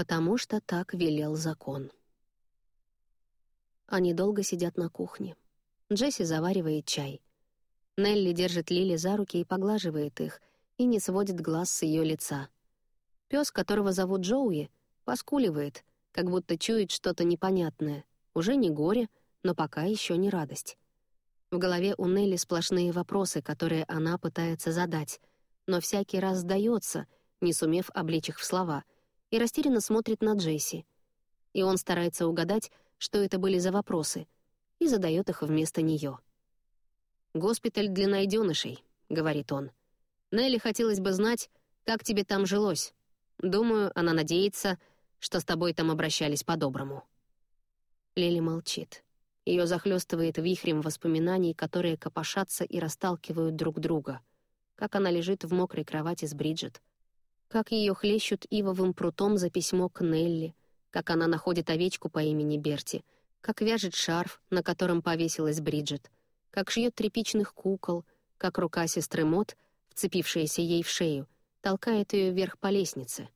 потому что так велел закон. Они долго сидят на кухне. Джесси заваривает чай. Нелли держит Лили за руки и поглаживает их, и не сводит глаз с ее лица. Пес, которого зовут Джоуи, поскуливает, как будто чует что-то непонятное. Уже не горе, но пока еще не радость. В голове у Нелли сплошные вопросы, которые она пытается задать, но всякий раз сдается, не сумев облечь их в слова, и растерянно смотрит на Джесси. И он старается угадать, что это были за вопросы, и задает их вместо нее. «Госпиталь для найденышей», — говорит он. «Нелли хотелось бы знать, как тебе там жилось. Думаю, она надеется, что с тобой там обращались по-доброму». Лили молчит. Ее захлестывает вихрем воспоминаний, которые копошатся и расталкивают друг друга. Как она лежит в мокрой кровати с Бриджит. Как ее хлещут ивовым прутом за письмо к Нелли. Как она находит овечку по имени Берти. Как вяжет шарф, на котором повесилась Бриджит. Как шьет тряпичных кукол. Как рука сестры Мот, вцепившаяся ей в шею, толкает ее вверх по лестнице.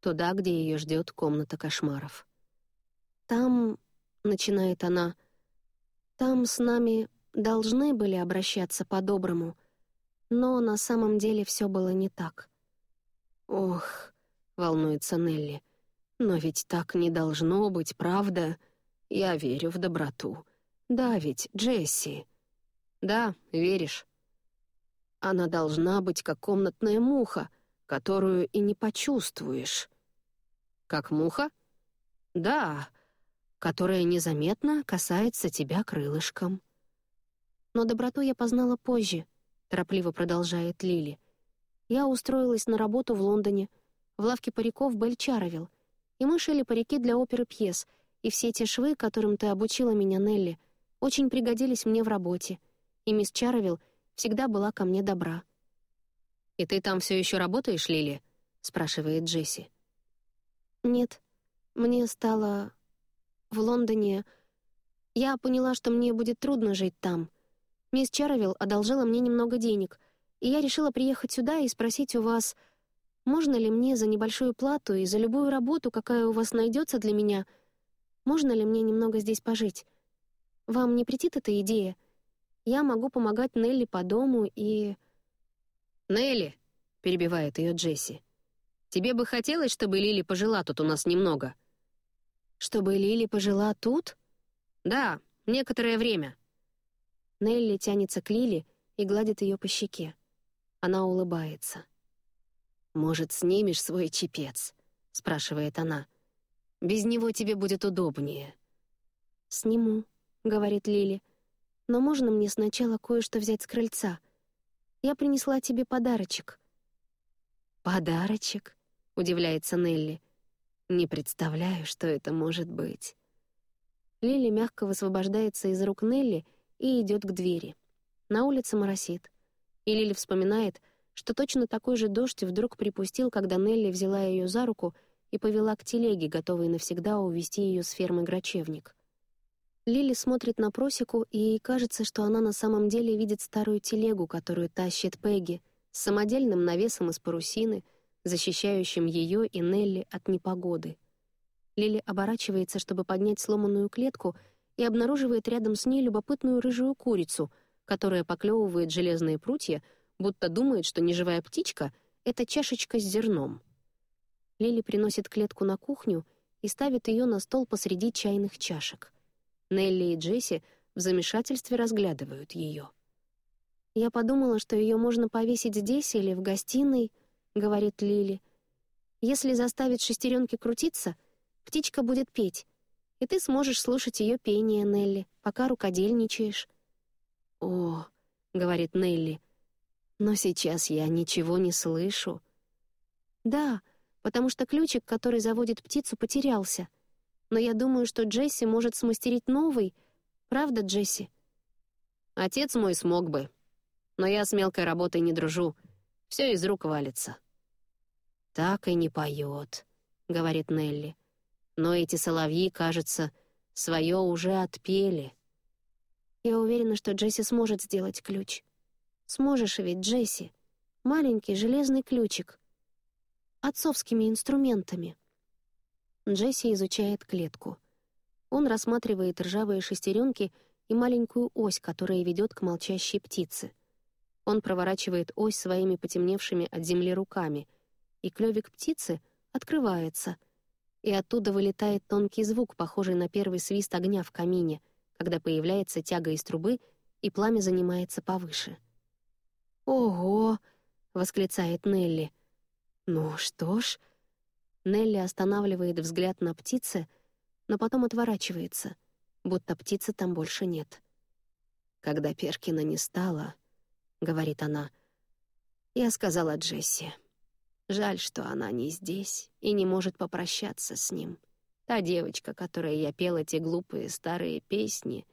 Туда, где ее ждет комната кошмаров. «Там...» — начинает она — там с нами должны были обращаться по-доброму, но на самом деле все было не так. «Ох», — волнуется Нелли, — «но ведь так не должно быть, правда? Я верю в доброту. Да ведь, Джесси?» «Да, веришь». «Она должна быть как комнатная муха, которую и не почувствуешь». «Как муха?» «Да, которая незаметно касается тебя крылышком. Но доброту я познала позже, торопливо продолжает Лили. Я устроилась на работу в Лондоне, в лавке париков Бель Чаровил, и мы шили парики для оперы пьес, и все те швы, которым ты обучила меня, Нелли, очень пригодились мне в работе, и мисс Чаровил всегда была ко мне добра. «И ты там все еще работаешь, Лили?» — спрашивает Джесси. «Нет, мне стало в Лондоне я поняла, что мне будет трудно жить там. Мисс Чаровилл одолжила мне немного денег, и я решила приехать сюда и спросить у вас, можно ли мне за небольшую плату и за любую работу, какая у вас найдется для меня, можно ли мне немного здесь пожить? Вам не претит эта идея? Я могу помогать Нелли по дому и... «Нелли!» — перебивает ее Джесси. «Тебе бы хотелось, чтобы Лили пожила тут у нас немного?» Чтобы Лили пожила тут? Да, некоторое время. Нелли тянется к Лили и гладит ее по щеке. Она улыбается. «Может, снимешь свой чепец?» — спрашивает она. «Без него тебе будет удобнее». «Сниму», — говорит Лили. «Но можно мне сначала кое-что взять с крыльца? Я принесла тебе подарочек». «Подарочек?» — удивляется Нелли. Не представляю, что это может быть. Лили мягко высвобождается из рук Нелли и идет к двери. На улице моросит. И Лили вспоминает, что точно такой же дождь вдруг припустил, когда Нелли взяла ее за руку и повела к телеге, готовой навсегда увести ее с фермы Грачевник. Лили смотрит на просеку, и ей кажется, что она на самом деле видит старую телегу, которую тащит Пегги, с самодельным навесом из парусины — защищающим ее и Нелли от непогоды. Лили оборачивается, чтобы поднять сломанную клетку, и обнаруживает рядом с ней любопытную рыжую курицу, которая поклевывает железные прутья, будто думает, что неживая птичка — это чашечка с зерном. Лили приносит клетку на кухню и ставит ее на стол посреди чайных чашек. Нелли и Джесси в замешательстве разглядывают ее. Я подумала, что ее можно повесить здесь или в гостиной —— говорит Лили. «Если заставить шестеренки крутиться, птичка будет петь, и ты сможешь слушать ее пение, Нелли, пока рукодельничаешь». «О», — говорит Нелли, — «но сейчас я ничего не слышу». «Да, потому что ключик, который заводит птицу, потерялся. Но я думаю, что Джесси может смастерить новый. Правда, Джесси?» «Отец мой смог бы. Но я с мелкой работой не дружу. Все из рук валится». «Так и не поет», — говорит Нелли. «Но эти соловьи, кажется, свое уже отпели». Я уверена, что Джесси сможет сделать ключ. Сможешь ведь, Джесси. Маленький железный ключик. Отцовскими инструментами. Джесси изучает клетку. Он рассматривает ржавые шестеренки и маленькую ось, которая ведет к молчащей птице. Он проворачивает ось своими потемневшими от земли руками, и клювик птицы открывается, и оттуда вылетает тонкий звук, похожий на первый свист огня в камине, когда появляется тяга из трубы, и пламя занимается повыше. «Ого!» — восклицает Нелли. «Ну что ж...» Нелли останавливает взгляд на птице, но потом отворачивается, будто птицы там больше нет. «Когда Перкина не стало», — говорит она, — я сказала Джесси. Жаль, что она не здесь и не может попрощаться с ним. Та девочка, которой я пела те глупые старые песни,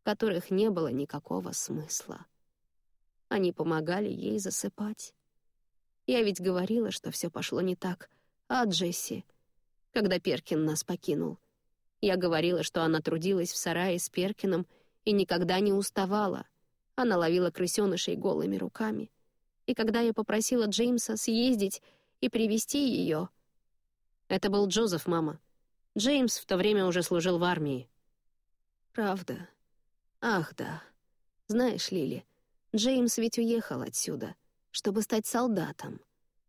в которых не было никакого смысла. Они помогали ей засыпать. Я ведь говорила, что все пошло не так, а Джесси, когда Перкин нас покинул. Я говорила, что она трудилась в сарае с Перкином и никогда не уставала. Она ловила крысёнышей голыми руками. И когда я попросила Джеймса съездить и привести ее, Это был Джозеф, мама. Джеймс в то время уже служил в армии. Правда? Ах, да. Знаешь, Лили, Джеймс ведь уехал отсюда, чтобы стать солдатом.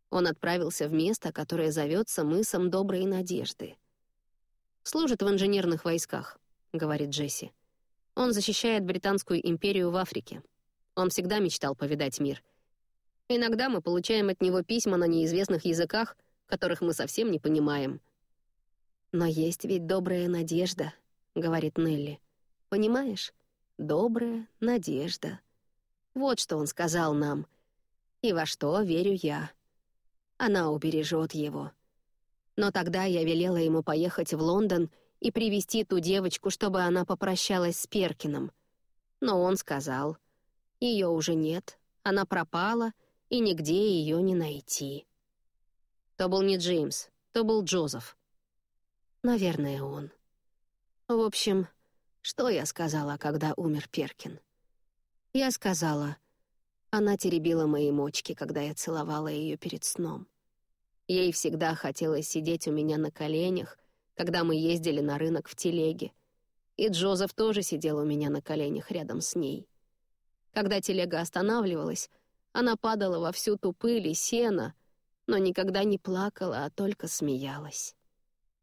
Он отправился в место, которое зовется мысом Доброй Надежды. «Служит в инженерных войсках», — говорит Джесси. «Он защищает Британскую империю в Африке. Он всегда мечтал повидать мир. Иногда мы получаем от него письма на неизвестных языках, которых мы совсем не понимаем». «Но есть ведь добрая надежда», — говорит Нелли. «Понимаешь? Добрая надежда». Вот что он сказал нам. И во что верю я. Она убережет его. Но тогда я велела ему поехать в Лондон и привести ту девочку, чтобы она попрощалась с Перкином. Но он сказал, ее уже нет, она пропала, и нигде ее не найти. То был не Джеймс, то был Джозеф. Наверное, он. В общем, что я сказала, когда умер Перкин? Я сказала, она теребила мои мочки, когда я целовала ее перед сном. Ей всегда хотелось сидеть у меня на коленях, когда мы ездили на рынок в телеге. И Джозеф тоже сидел у меня на коленях рядом с ней. Когда телега останавливалась, она падала во всю ту пыль и сено, но никогда не плакала, а только смеялась.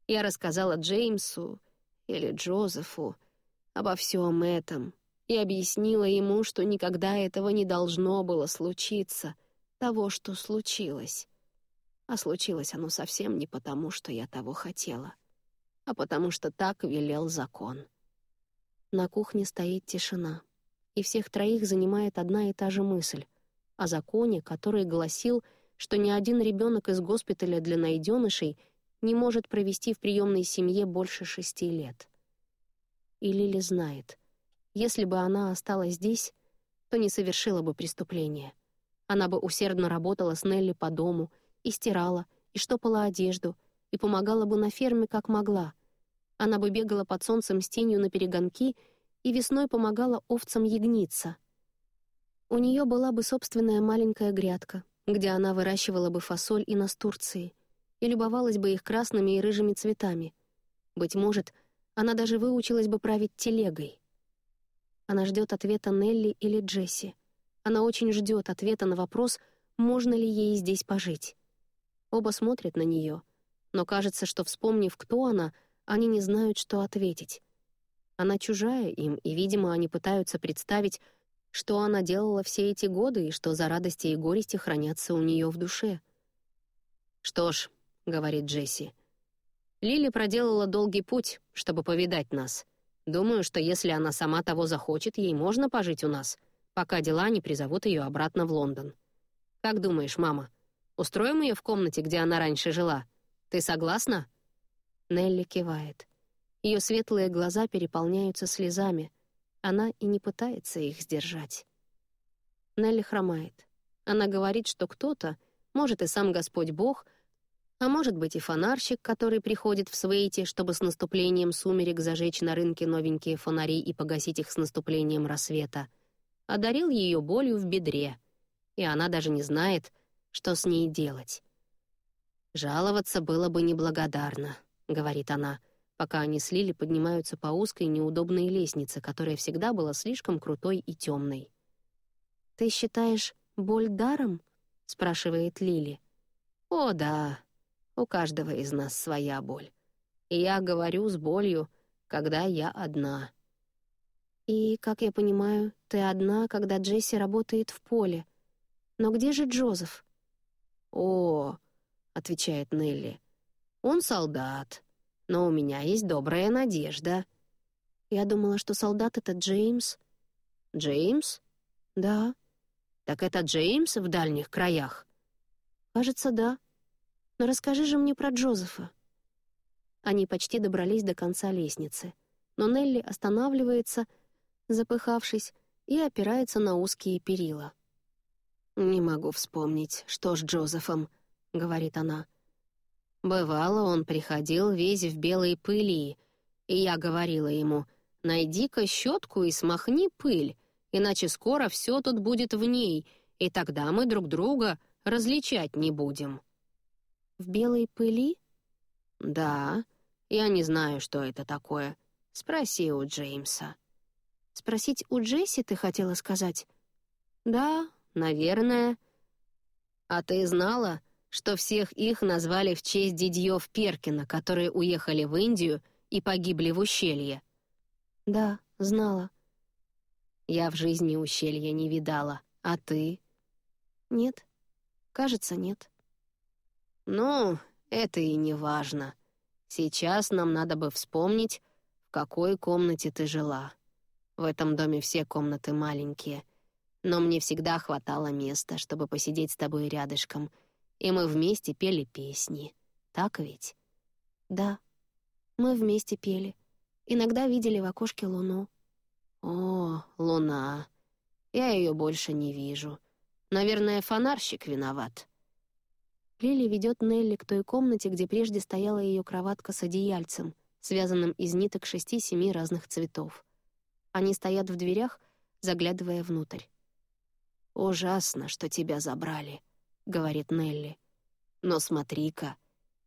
Я рассказала Джеймсу или Джозефу обо всем этом, и объяснила ему, что никогда этого не должно было случиться, того, что случилось. А случилось оно совсем не потому, что я того хотела, а потому что так велел закон. На кухне стоит тишина, и всех троих занимает одна и та же мысль о законе, который гласил, что ни один ребенок из госпиталя для найденышей не может провести в приемной семье больше шести лет. И Лили знает — если бы она осталась здесь, то не совершила бы преступления. Она бы усердно работала с Нелли по дому, и стирала, и штопала одежду, и помогала бы на ферме как могла. Она бы бегала под солнцем с тенью на перегонки и весной помогала овцам ягниться. У нее была бы собственная маленькая грядка, где она выращивала бы фасоль и настурции, и любовалась бы их красными и рыжими цветами. Быть может, она даже выучилась бы править телегой. Она ждет ответа Нелли или Джесси. Она очень ждет ответа на вопрос, можно ли ей здесь пожить. Оба смотрят на нее, но кажется, что, вспомнив, кто она, они не знают, что ответить. Она чужая им, и, видимо, они пытаются представить, что она делала все эти годы и что за радости и горести хранятся у нее в душе. «Что ж», — говорит Джесси, — «Лили проделала долгий путь, чтобы повидать нас». Думаю, что если она сама того захочет, ей можно пожить у нас, пока дела не призовут ее обратно в Лондон. Как думаешь, мама, устроим ее в комнате, где она раньше жила? Ты согласна?» Нелли кивает. Ее светлые глаза переполняются слезами. Она и не пытается их сдержать. Нелли хромает. Она говорит, что кто-то, может и сам Господь Бог, а может быть и фонарщик, который приходит в Свейте, чтобы с наступлением сумерек зажечь на рынке новенькие фонари и погасить их с наступлением рассвета, одарил ее болью в бедре, и она даже не знает, что с ней делать. «Жаловаться было бы неблагодарно», — говорит она, пока они с Лили поднимаются по узкой неудобной лестнице, которая всегда была слишком крутой и темной. «Ты считаешь боль даром?» — спрашивает Лили. «О, да, у каждого из нас своя боль. И я говорю с болью, когда я одна». «И, как я понимаю, ты одна, когда Джесси работает в поле. Но где же Джозеф?» «О, — отвечает Нелли, — он солдат, но у меня есть добрая надежда». Я думала, что солдат — это Джеймс. «Джеймс?» «Да». «Так это Джеймс в дальних краях?» «Кажется, да. Но расскажи же мне про Джозефа». Они почти добрались до конца лестницы, но Нелли останавливается, запыхавшись, и опирается на узкие перила. «Не могу вспомнить, что с Джозефом», — говорит она. «Бывало, он приходил весь в белой пыли, и я говорила ему, найди-ка щетку и смахни пыль, иначе скоро все тут будет в ней, и тогда мы друг друга различать не будем». «В белой пыли?» «Да, я не знаю, что это такое. Спроси у Джеймса». «Спросить у Джесси, ты хотела сказать?» «Да, наверное». «А ты знала, что всех их назвали в честь дядьев Перкина, которые уехали в Индию и погибли в ущелье?» «Да, знала». «Я в жизни ущелья не видала. А ты?» «Нет. Кажется, нет». «Ну, это и не важно. Сейчас нам надо бы вспомнить, в какой комнате ты жила. В этом доме все комнаты маленькие, но мне всегда хватало места, чтобы посидеть с тобой рядышком, и мы вместе пели песни. Так ведь? Да, мы вместе пели. Иногда видели в окошке луну. О, луна. Я ее больше не вижу. Наверное, фонарщик виноват. Лили ведет Нелли к той комнате, где прежде стояла ее кроватка с одеяльцем, связанным из ниток шести-семи разных цветов. Они стоят в дверях, заглядывая внутрь. «Ужасно, что тебя забрали», — говорит Нелли. «Но смотри-ка,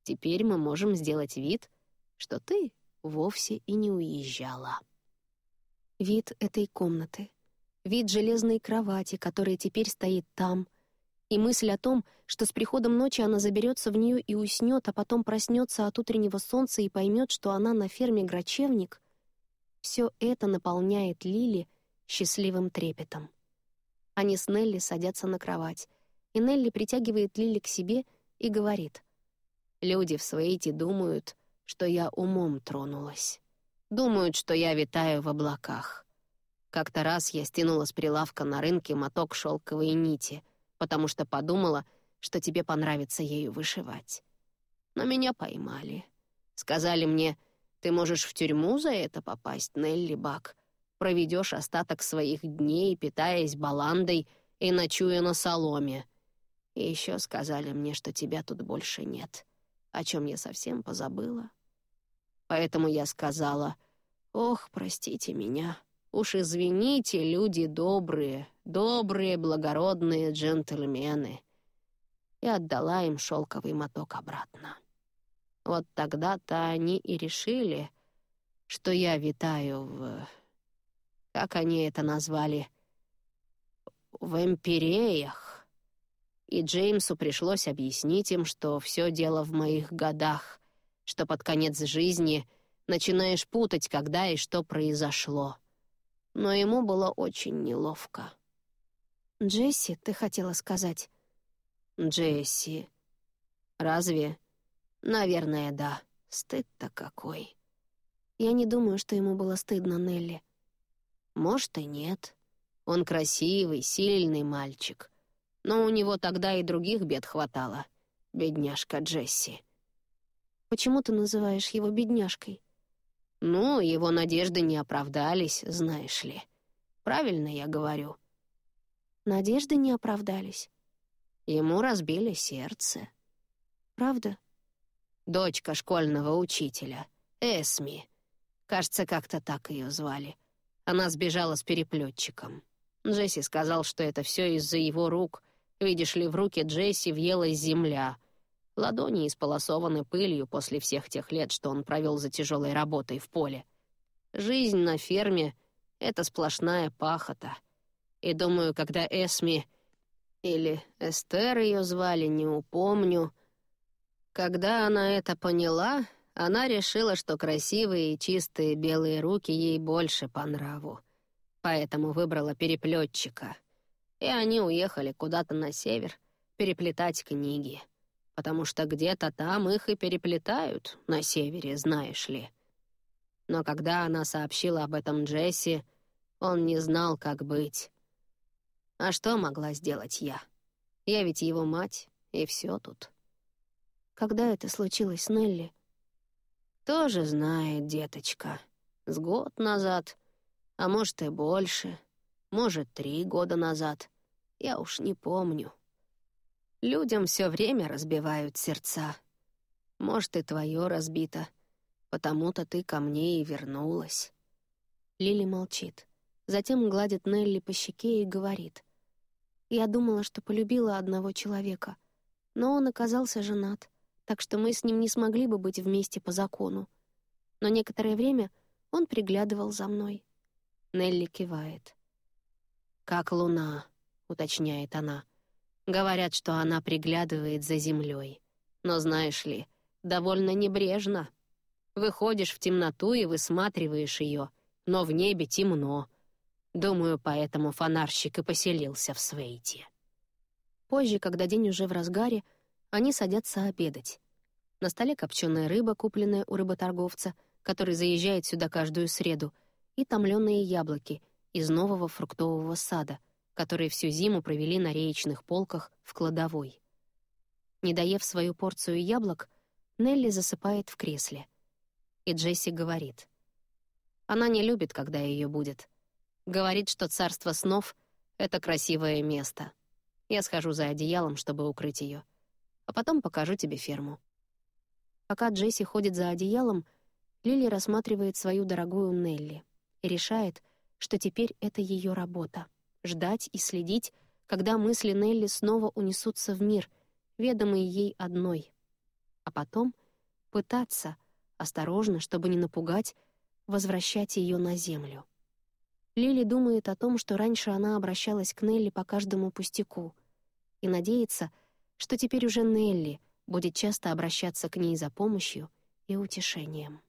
теперь мы можем сделать вид, что ты вовсе и не уезжала». Вид этой комнаты, вид железной кровати, которая теперь стоит там, и мысль о том, что с приходом ночи она заберется в нее и уснет, а потом проснется от утреннего солнца и поймет, что она на ферме Грачевник, все это наполняет Лили счастливым трепетом. Они с Нелли садятся на кровать, и Нелли притягивает Лили к себе и говорит. «Люди в Свейте думают, что я умом тронулась. Думают, что я витаю в облаках. Как-то раз я стянула с прилавка на рынке моток шелковой нити, потому что подумала, что тебе понравится ею вышивать. Но меня поймали. Сказали мне, ты можешь в тюрьму за это попасть, Нелли Бак. Проведешь остаток своих дней, питаясь баландой и ночуя на соломе. И еще сказали мне, что тебя тут больше нет, о чем я совсем позабыла. Поэтому я сказала, «Ох, простите меня, уж извините, люди добрые, добрые, благородные джентльмены». И отдала им шелковый моток обратно. Вот тогда-то они и решили, что я витаю в... Как они это назвали? В империях. И Джеймсу пришлось объяснить им, что все дело в моих годах, что под конец жизни начинаешь путать, когда и что произошло. Но ему было очень неловко. «Джесси, ты хотела сказать?» «Джесси. Разве Наверное, да. Стыд-то какой. Я не думаю, что ему было стыдно Нелли. Может, и нет. Он красивый, сильный мальчик. Но у него тогда и других бед хватало. Бедняжка Джесси. Почему ты называешь его бедняжкой? Ну, его надежды не оправдались, знаешь ли. Правильно я говорю. Надежды не оправдались. Ему разбили сердце. Правда? дочка школьного учителя, Эсми. Кажется, как-то так ее звали. Она сбежала с переплетчиком. Джесси сказал, что это все из-за его рук. Видишь ли, в руки Джесси въелась земля. Ладони исполосованы пылью после всех тех лет, что он провел за тяжелой работой в поле. Жизнь на ферме — это сплошная пахота. И думаю, когда Эсми или Эстер ее звали, не упомню, когда она это поняла, она решила, что красивые и чистые белые руки ей больше по нраву. Поэтому выбрала переплетчика. И они уехали куда-то на север переплетать книги. Потому что где-то там их и переплетают, на севере, знаешь ли. Но когда она сообщила об этом Джесси, он не знал, как быть. А что могла сделать я? Я ведь его мать, и все тут. Когда это случилось, Нелли? Тоже знает, деточка. С год назад, а может и больше, может, три года назад. Я уж не помню. Людям все время разбивают сердца. Может, и твое разбито, потому-то ты ко мне и вернулась. Лили молчит. Затем гладит Нелли по щеке и говорит. «Я думала, что полюбила одного человека, но он оказался женат так что мы с ним не смогли бы быть вместе по закону. Но некоторое время он приглядывал за мной. Нелли кивает. «Как луна», — уточняет она. «Говорят, что она приглядывает за землей. Но знаешь ли, довольно небрежно. Выходишь в темноту и высматриваешь ее, но в небе темно. Думаю, поэтому фонарщик и поселился в Свейте». Позже, когда день уже в разгаре, они садятся обедать. На столе копченая рыба, купленная у рыботорговца, который заезжает сюда каждую среду, и томленые яблоки из нового фруктового сада, которые всю зиму провели на реечных полках в кладовой. Не доев свою порцию яблок, Нелли засыпает в кресле. И Джесси говорит. Она не любит, когда ее будет. Говорит, что царство снов — это красивое место. Я схожу за одеялом, чтобы укрыть ее а потом покажу тебе ферму». Пока Джесси ходит за одеялом, Лили рассматривает свою дорогую Нелли и решает, что теперь это ее работа — ждать и следить, когда мысли Нелли снова унесутся в мир, ведомый ей одной. А потом пытаться, осторожно, чтобы не напугать, возвращать ее на землю. Лили думает о том, что раньше она обращалась к Нелли по каждому пустяку и надеется — что теперь уже Нелли будет часто обращаться к ней за помощью и утешением.